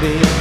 be.